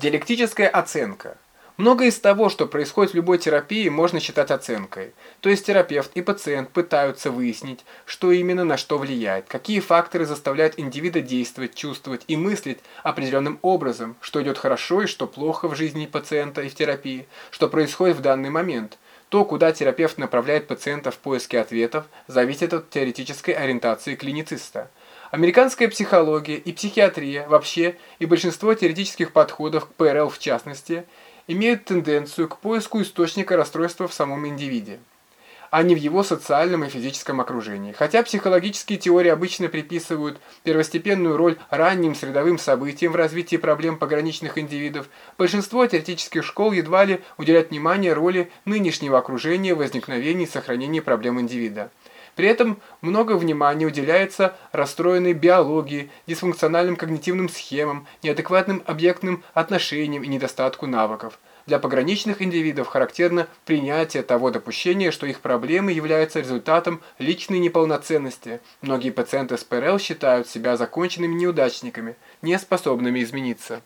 Диалектическая оценка. Многое из того, что происходит в любой терапии, можно считать оценкой. То есть терапевт и пациент пытаются выяснить, что именно на что влияет, какие факторы заставляют индивида действовать, чувствовать и мыслить определенным образом, что идет хорошо и что плохо в жизни пациента и в терапии, что происходит в данный момент. То, куда терапевт направляет пациента в поиске ответов, зависит от теоретической ориентации клинициста. Американская психология и психиатрия вообще и большинство теоретических подходов к ПРЛ в частности имеют тенденцию к поиску источника расстройства в самом индивиде, а не в его социальном и физическом окружении. Хотя психологические теории обычно приписывают первостепенную роль ранним средовым событиям в развитии проблем пограничных индивидов, большинство теоретических школ едва ли уделяют внимание роли нынешнего окружения в возникновении и сохранении проблем индивида. При этом много внимания уделяется расстроенной биологии, дисфункциональным когнитивным схемам, неадекватным объектным отношениям и недостатку навыков. Для пограничных индивидов характерно принятие того допущения, что их проблемы являются результатом личной неполноценности. Многие пациенты с ПРЛ считают себя законченными неудачниками, неспособными измениться.